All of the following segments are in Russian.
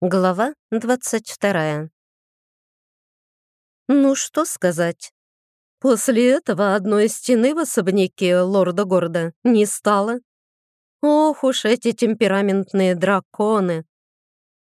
Глава 22. Ну что сказать. После этого одной стены в особняке лорда города не стало. Ох уж эти темпераментные драконы.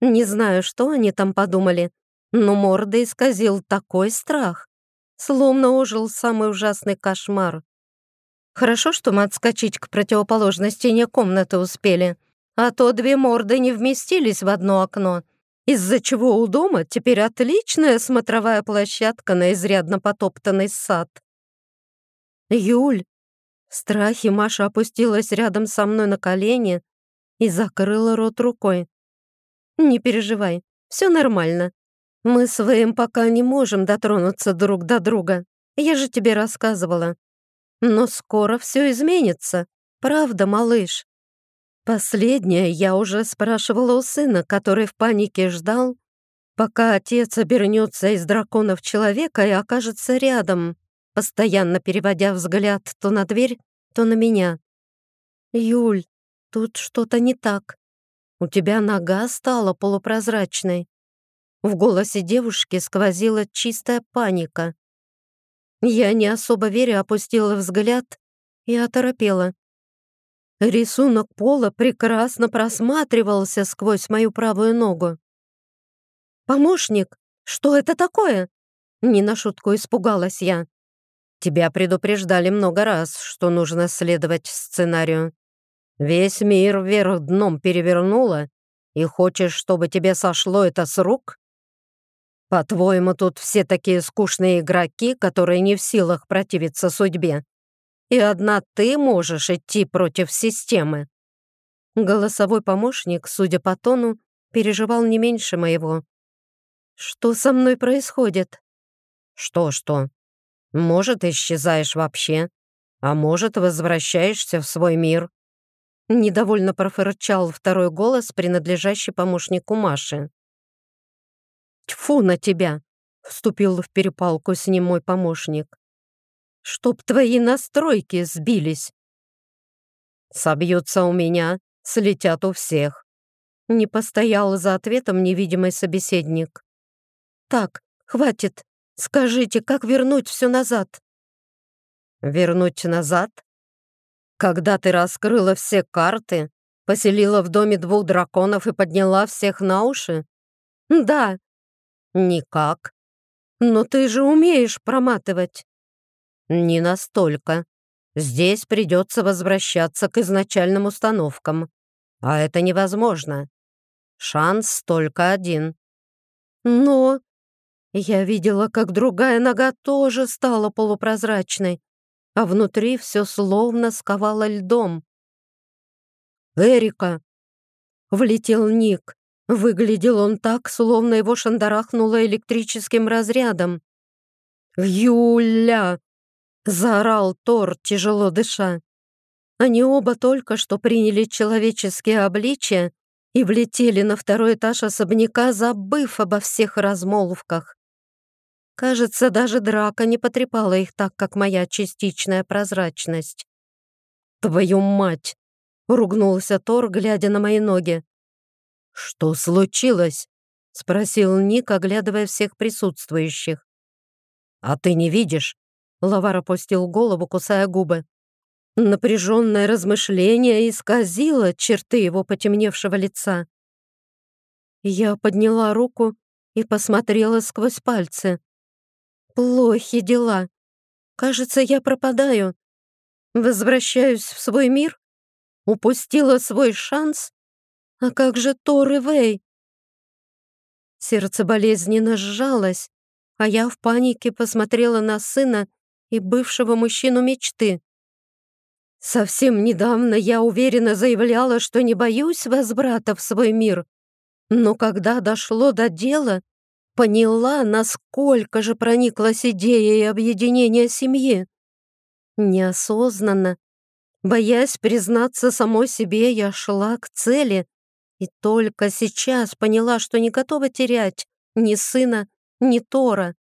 Не знаю, что они там подумали, но морда исказил такой страх, словно ожил самый ужасный кошмар. Хорошо, что мы отскочить к противоположной стене комнаты успели — а то две морды не вместились в одно окно, из-за чего у дома теперь отличная смотровая площадка на изрядно потоптанный сад. «Юль!» В страхе Маша опустилась рядом со мной на колени и закрыла рот рукой. «Не переживай, все нормально. Мы с Вэем пока не можем дотронуться друг до друга. Я же тебе рассказывала. Но скоро все изменится. Правда, малыш?» Последнее я уже спрашивала у сына, который в панике ждал, пока отец обернется из дракона в человека и окажется рядом, постоянно переводя взгляд то на дверь, то на меня. «Юль, тут что-то не так. У тебя нога стала полупрозрачной». В голосе девушки сквозила чистая паника. Я не особо веря опустила взгляд и оторопела. Рисунок пола прекрасно просматривался сквозь мою правую ногу. «Помощник, что это такое?» Не на шутку испугалась я. «Тебя предупреждали много раз, что нужно следовать сценарию. Весь мир вверх дном перевернуло, и хочешь, чтобы тебе сошло это с рук? По-твоему, тут все такие скучные игроки, которые не в силах противиться судьбе?» И одна ты можешь идти против системы». Голосовой помощник, судя по тону, переживал не меньше моего. «Что со мной происходит?» «Что-что? Может, исчезаешь вообще, а может, возвращаешься в свой мир». Недовольно профырчал второй голос, принадлежащий помощнику Маши. «Тьфу на тебя!» — вступил в перепалку с ним мой помощник чтоб твои настройки сбились. Собьются у меня, слетят у всех. Не постоял за ответом невидимый собеседник. Так, хватит. Скажите, как вернуть все назад? Вернуть назад? Когда ты раскрыла все карты, поселила в доме двух драконов и подняла всех на уши? Да. Никак. Но ты же умеешь проматывать. Не настолько. Здесь придется возвращаться к изначальным установкам. А это невозможно. Шанс только один. Но я видела, как другая нога тоже стала полупрозрачной, а внутри все словно сковало льдом. «Эрика!» — влетел Ник. Выглядел он так, словно его шандарахнуло электрическим разрядом. «Юля!» Заорал Тор, тяжело дыша. Они оба только что приняли человеческие обличия и влетели на второй этаж особняка, забыв обо всех размолвках. Кажется, даже драка не потрепала их так, как моя частичная прозрачность. «Твою мать!» — ругнулся Тор, глядя на мои ноги. «Что случилось?» — спросил Ник, оглядывая всех присутствующих. «А ты не видишь? Лавар опустил голову, кусая губы. Напряженное размышление исказило черты его потемневшего лица. Я подняла руку и посмотрела сквозь пальцы. Плохи дела. Кажется, я пропадаю. Возвращаюсь в свой мир? Упустила свой шанс? А как же Тор и Вэй? Сердце болезненно сжалось, а я в панике посмотрела на сына и бывшего мужчину мечты. Совсем недавно я уверенно заявляла, что не боюсь возврата в свой мир. Но когда дошло до дела, поняла, насколько же прониклась идеей объединения семьи. Неосознанно, боясь признаться самой себе, я шла к цели и только сейчас поняла, что не готова терять ни сына, ни Тора.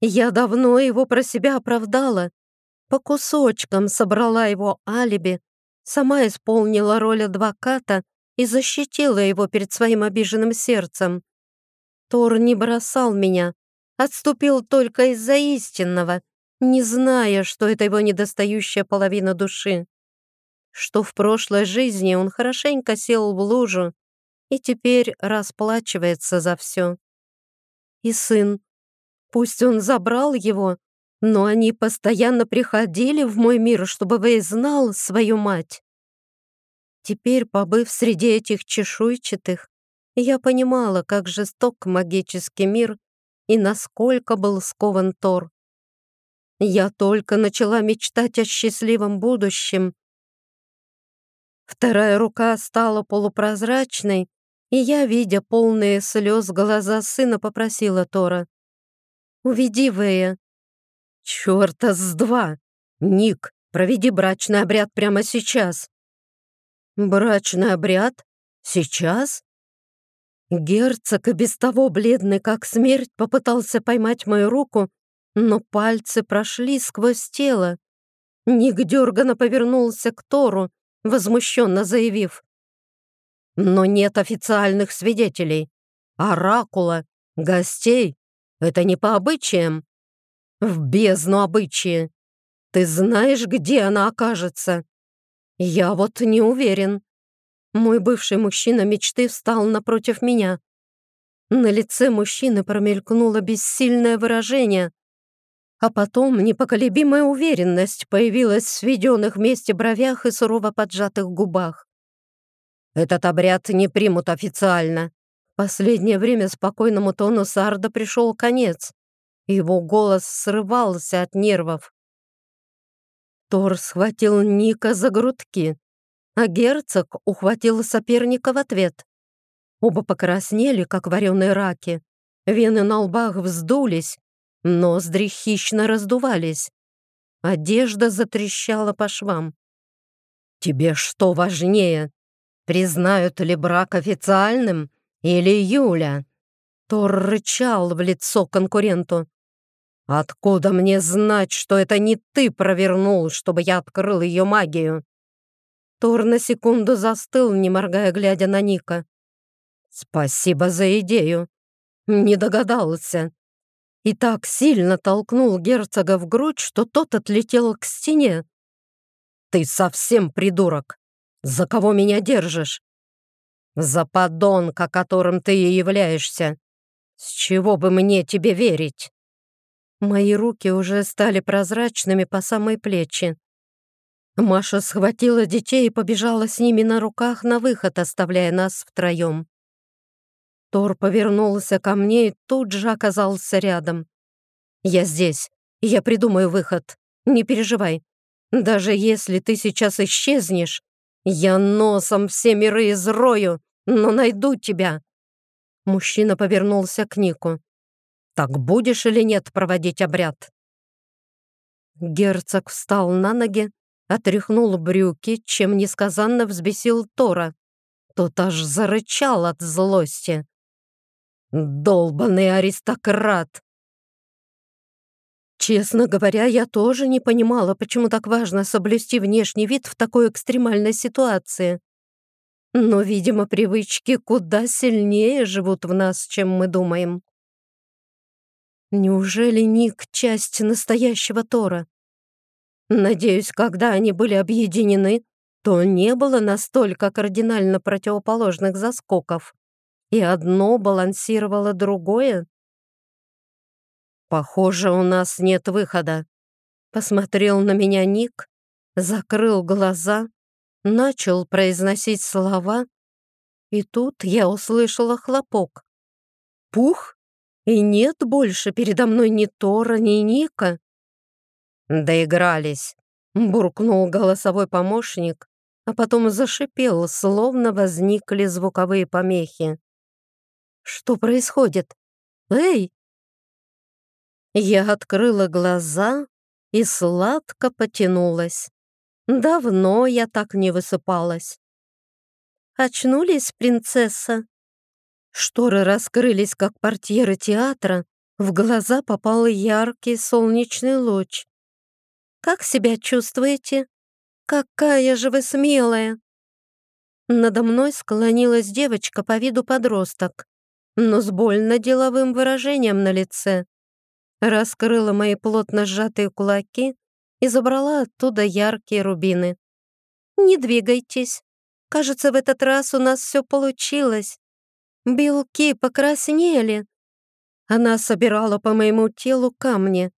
Я давно его про себя оправдала. По кусочкам собрала его алиби, сама исполнила роль адвоката и защитила его перед своим обиженным сердцем. Тор не бросал меня, отступил только из-за истинного, не зная, что это его недостающая половина души. Что в прошлой жизни он хорошенько сел в лужу и теперь расплачивается за все. И сын. Пусть он забрал его, но они постоянно приходили в мой мир, чтобы Вэй знал свою мать. Теперь, побыв среди этих чешуйчатых, я понимала, как жесток магический мир и насколько был скован Тор. Я только начала мечтать о счастливом будущем. Вторая рука стала полупрозрачной, и я, видя полные слез глаза сына, попросила Тора. «Уведи Вэя». «Чёрта с два! Ник, проведи брачный обряд прямо сейчас». «Брачный обряд? Сейчас?» Герцог, и без того бледный, как смерть, попытался поймать мою руку, но пальцы прошли сквозь тело. Ник дерганно повернулся к Тору, возмущенно заявив. «Но нет официальных свидетелей. Оракула, гостей. Это не по обычаям. В бездну обычаи. Ты знаешь, где она окажется?» «Я вот не уверен». Мой бывший мужчина мечты встал напротив меня. На лице мужчины промелькнуло бессильное выражение, а потом непоколебимая уверенность появилась в сведенных вместе бровях и сурово поджатых губах. «Этот обряд не примут официально». Последнее время спокойному тону Сарда пришел конец. Его голос срывался от нервов. Тор схватил Ника за грудки, а герцог ухватил соперника в ответ. Оба покраснели, как вареные раки. Вены на лбах вздулись, ноздри хищно раздувались. Одежда затрещала по швам. «Тебе что важнее, признают ли брак официальным или Юля?» Тор рычал в лицо конкуренту. «Откуда мне знать, что это не ты провернул, чтобы я открыл ее магию?» Тор на секунду застыл, не моргая, глядя на Ника. «Спасибо за идею. Не догадался». И так сильно толкнул герцога в грудь, что тот отлетел к стене. «Ты совсем придурок! За кого меня держишь?» «За подонка, которым ты и являешься. С чего бы мне тебе верить?» Мои руки уже стали прозрачными по самой плечи. Маша схватила детей и побежала с ними на руках на выход, оставляя нас втроем. Тор повернулся ко мне и тут же оказался рядом. «Я здесь. Я придумаю выход. Не переживай. Даже если ты сейчас исчезнешь, я носом все миры изрою, но найду тебя». Мужчина повернулся к Нику. «Так будешь или нет проводить обряд?» Герцог встал на ноги, отряхнул брюки, чем несказанно взбесил Тора. Тот аж зарычал от злости. «Долбанный аристократ!» Честно говоря, я тоже не понимала, почему так важно соблюсти внешний вид в такой экстремальной ситуации. Но, видимо, привычки куда сильнее живут в нас, чем мы думаем. Неужели Ник — часть настоящего Тора? Надеюсь, когда они были объединены, то не было настолько кардинально противоположных заскоков, и одно балансировало другое. «Похоже, у нас нет выхода», — посмотрел на меня Ник, закрыл глаза, начал произносить слова, и тут я услышала хлопок. Пух, и нет больше передо мной ни Тора, ни Ника. «Доигрались», — буркнул голосовой помощник, а потом зашипел, словно возникли звуковые помехи. «Что происходит? Эй!» Я открыла глаза и сладко потянулась. Давно я так не высыпалась. «Очнулись, принцесса?» Шторы раскрылись, как портьеры театра, в глаза попал яркий солнечный луч. Как себя чувствуете? Какая же вы смелая!» Надо мной склонилась девочка по виду подросток, но с больно деловым выражением на лице. Раскрыла мои плотно сжатые кулаки и забрала оттуда яркие рубины. «Не двигайтесь. Кажется, в этот раз у нас все получилось. Белки покраснели». Она собирала по моему телу камни,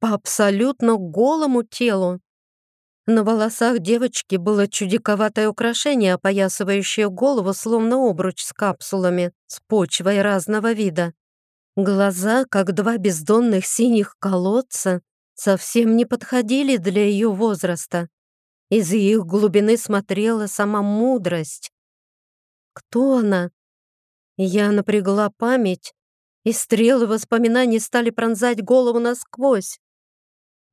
по абсолютно голому телу. На волосах девочки было чудиковатое украшение, опоясывающее голову, словно обруч с капсулами, с почвой разного вида. Глаза, как два бездонных синих колодца, совсем не подходили для ее возраста. Из их глубины смотрела сама мудрость. Кто она? Я напрягла память, и стрелы воспоминаний стали пронзать голову насквозь.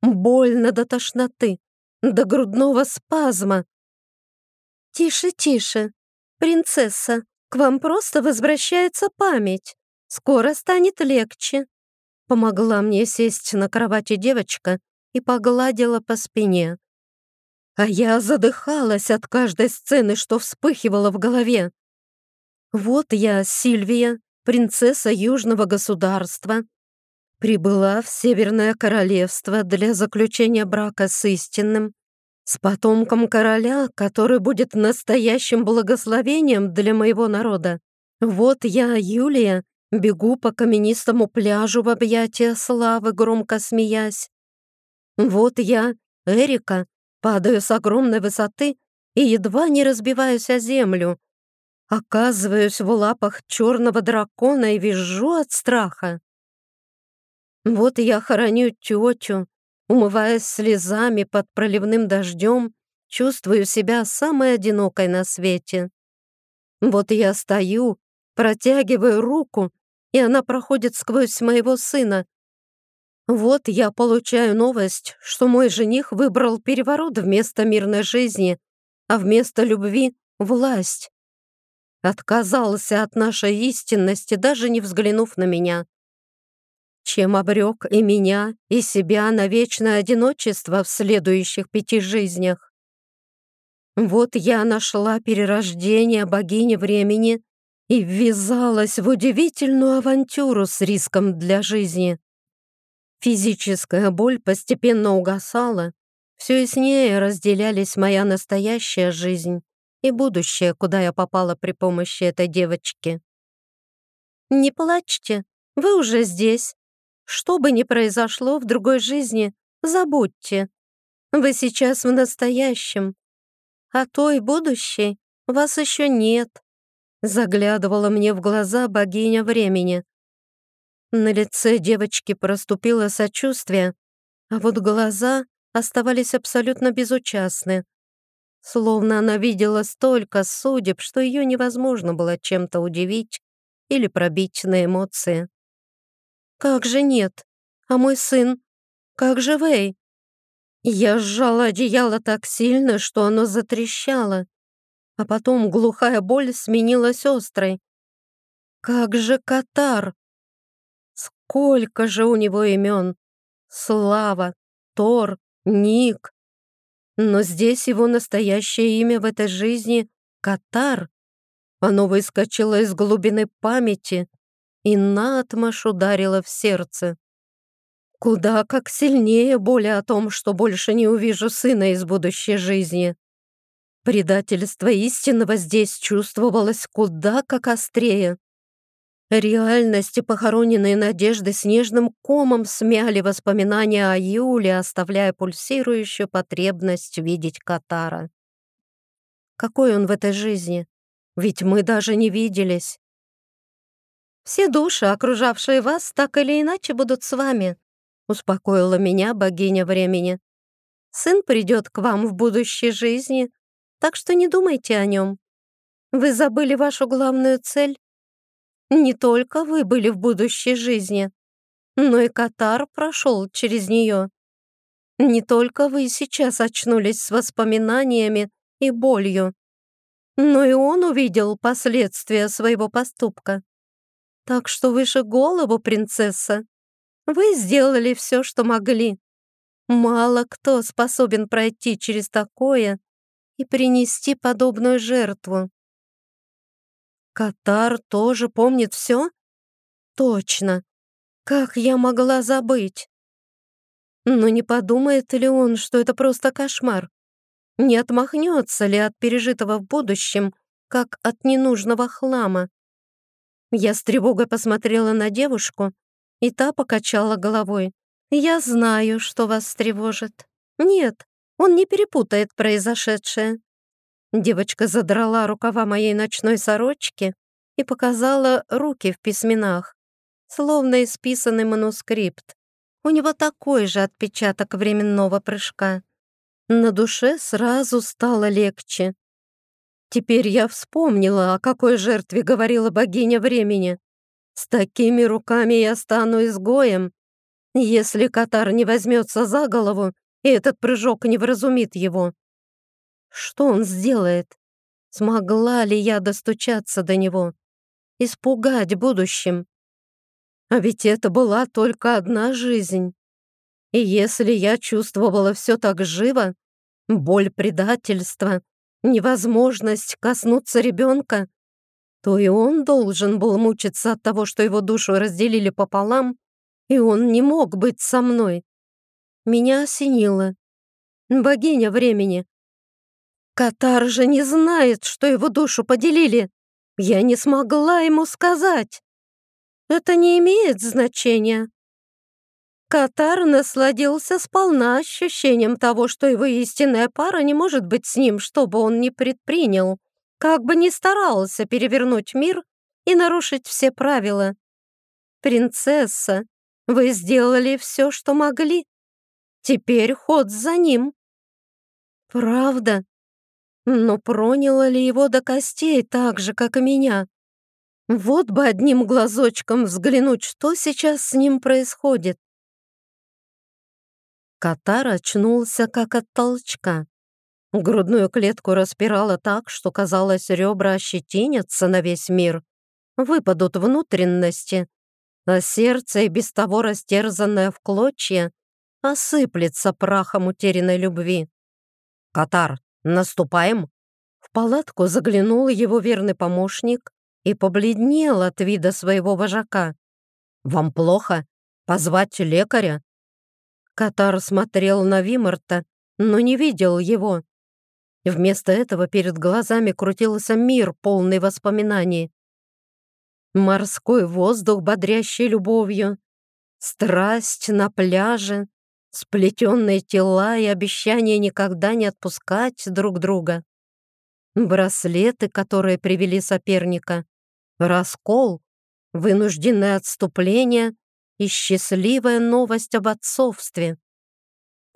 Больно до тошноты, до грудного спазма. «Тише, тише, принцесса, к вам просто возвращается память. Скоро станет легче». Помогла мне сесть на кровати девочка и погладила по спине. А я задыхалась от каждой сцены, что вспыхивала в голове. Вот я, Сильвия, принцесса Южного государства, прибыла в Северное Королевство для заключения брака с истинным, с потомком короля, который будет настоящим благословением для моего народа. Вот я, Юлия, бегу по каменистому пляжу в объятия славы, громко смеясь. Вот я, Эрика, падаю с огромной высоты и едва не разбиваюсь о землю. Оказываюсь в лапах черного дракона и визжу от страха. Вот я хороню тетю, умываясь слезами под проливным дождем, чувствую себя самой одинокой на свете. Вот я стою, протягиваю руку, и она проходит сквозь моего сына. Вот я получаю новость, что мой жених выбрал переворот вместо мирной жизни, а вместо любви — власть. Отказался от нашей истинности, даже не взглянув на меня чем обрек и меня, и себя на вечное одиночество в следующих пяти жизнях. Вот я нашла перерождение богини времени и ввязалась в удивительную авантюру с риском для жизни. Физическая боль постепенно угасала, все яснее разделялись моя настоящая жизнь и будущее, куда я попала при помощи этой девочки. «Не плачьте, вы уже здесь», что бы ни произошло в другой жизни, забудьте. Вы сейчас в настоящем. А той будущей вас еще нет. Заглядывала мне в глаза богиня времени. На лице девочки проступило сочувствие, а вот глаза оставались абсолютно безучастны. Словно она видела столько судеб, что ее невозможно было чем-то удивить или пробить на эмоции. «Как же нет? А мой сын? Как же Вэй?» Я сжала одеяло так сильно, что оно затрещало, а потом глухая боль сменилась острой. «Как же Катар? Сколько же у него имен? Слава, Тор, Ник. Но здесь его настоящее имя в этой жизни — Катар. Оно выскочило из глубины памяти, и наотмашь ударила в сердце. Куда как сильнее боли о том, что больше не увижу сына из будущей жизни. Предательство истинного здесь чувствовалось куда как острее. Реальность и похороненные надежды снежным комом смяли воспоминания о Юле, оставляя пульсирующую потребность видеть Катара. Какой он в этой жизни? Ведь мы даже не виделись. Все души, окружавшие вас, так или иначе будут с вами», успокоила меня богиня времени. «Сын придет к вам в будущей жизни, так что не думайте о нем. Вы забыли вашу главную цель? Не только вы были в будущей жизни, но и Катар прошел через нее. Не только вы сейчас очнулись с воспоминаниями и болью, но и он увидел последствия своего поступка. Так что выше голову, принцесса. Вы сделали все, что могли. Мало кто способен пройти через такое и принести подобную жертву. Катар тоже помнит все? Точно. Как я могла забыть? Но не подумает ли он, что это просто кошмар? Не отмахнется ли от пережитого в будущем, как от ненужного хлама? Я с тревогой посмотрела на девушку, и та покачала головой. «Я знаю, что вас тревожит. Нет, он не перепутает произошедшее». Девочка задрала рукава моей ночной сорочки и показала руки в письменах, словно исписанный манускрипт. У него такой же отпечаток временного прыжка. На душе сразу стало легче. Теперь я вспомнила, о какой жертве говорила богиня времени. С такими руками я стану изгоем, если Катар не возьмется за голову, и этот прыжок не вразумит его. Что он сделает? Смогла ли я достучаться до него? Испугать будущим? А ведь это была только одна жизнь. И если я чувствовала все так живо, боль предательства, невозможность коснуться ребенка, то и он должен был мучиться от того, что его душу разделили пополам, и он не мог быть со мной. Меня осенило. Богиня времени. Катар же не знает, что его душу поделили. Я не смогла ему сказать. Это не имеет значения. Катар насладился сполна ощущением того, что его истинная пара не может быть с ним, что бы он ни предпринял, как бы ни старался перевернуть мир и нарушить все правила. «Принцесса, вы сделали все, что могли. Теперь ход за ним». «Правда? Но проняло ли его до костей так же, как и меня? Вот бы одним глазочком взглянуть, что сейчас с ним происходит. Катар очнулся как от толчка. Грудную клетку распирало так, что, казалось, ребра ощетинятся на весь мир, выпадут внутренности, а сердце, и без того растерзанное в клочья, осыплется прахом утерянной любви. «Катар, наступаем?» В палатку заглянул его верный помощник, и побледнел от вида своего вожака. «Вам плохо? Позвать лекаря?» Катар смотрел на Вимарта, но не видел его. Вместо этого перед глазами крутился мир, полный воспоминаний. Морской воздух, бодрящий любовью, страсть на пляже, сплетенные тела и обещание никогда не отпускать друг друга. Браслеты, которые привели соперника, раскол, вынужденное отступление и счастливая новость об отцовстве.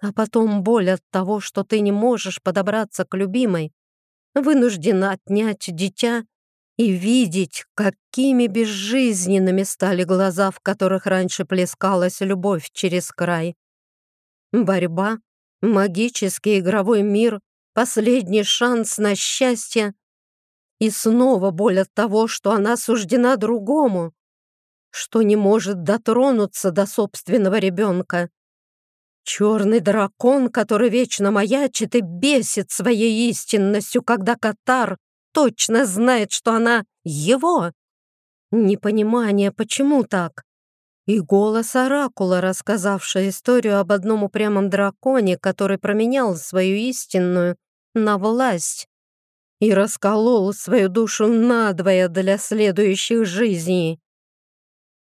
А потом боль от того, что ты не можешь подобраться к любимой, вынуждена отнять дитя и видеть, какими безжизненными стали глаза, в которых раньше плескалась любовь через край. Борьба, магический игровой мир, последний шанс на счастье и снова боль от того, что она суждена другому, что не может дотронуться до собственного ребенка. Черный дракон, который вечно маячит и бесит своей истинностью, когда Катар точно знает, что она его. Непонимание, почему так? И голос Оракула, рассказавший историю об одном упрямом драконе, который променял свою истинную на власть и расколол свою душу надвое для следующих жизней.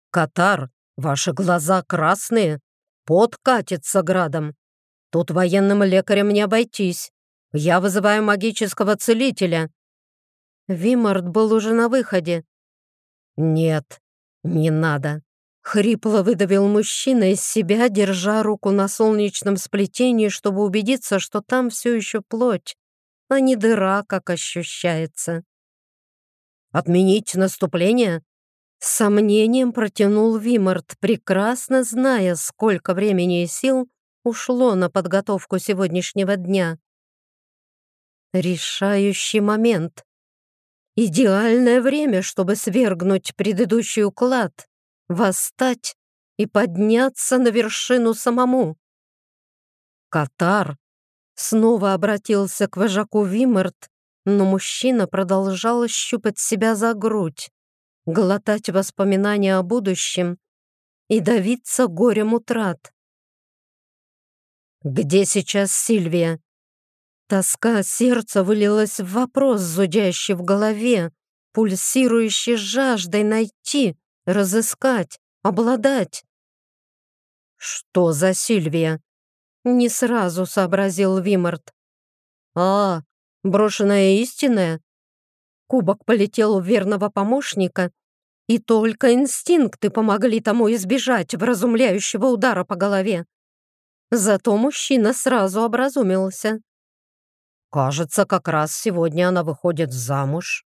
«Катар, ваши глаза красные, пот катится градом. Тут военным лекарем не обойтись. Я вызываю магического целителя». Вимард был уже на выходе. «Нет, не надо», — хрипло выдавил мужчина из себя, держа руку на солнечном сплетении, чтобы убедиться, что там все еще плоть а не дыра, как ощущается. «Отменить наступление?» С сомнением протянул Вимарт, прекрасно зная, сколько времени и сил ушло на подготовку сегодняшнего дня. Решающий момент. Идеальное время, чтобы свергнуть предыдущий уклад, восстать и подняться на вершину самому. Катар Снова обратился к вожаку Вимарт, но мужчина продолжал щупать себя за грудь, глотать воспоминания о будущем и давиться горем утрат. «Где сейчас Сильвия?» Тоска сердца вылилась в вопрос, зудящий в голове, пульсирующий жаждой найти, разыскать, обладать. «Что за Сильвия?» Не сразу сообразил Вимарт. «А, брошенная истинная?» Кубок полетел в верного помощника, и только инстинкты помогли тому избежать вразумляющего удара по голове. Зато мужчина сразу образумился. «Кажется, как раз сегодня она выходит замуж».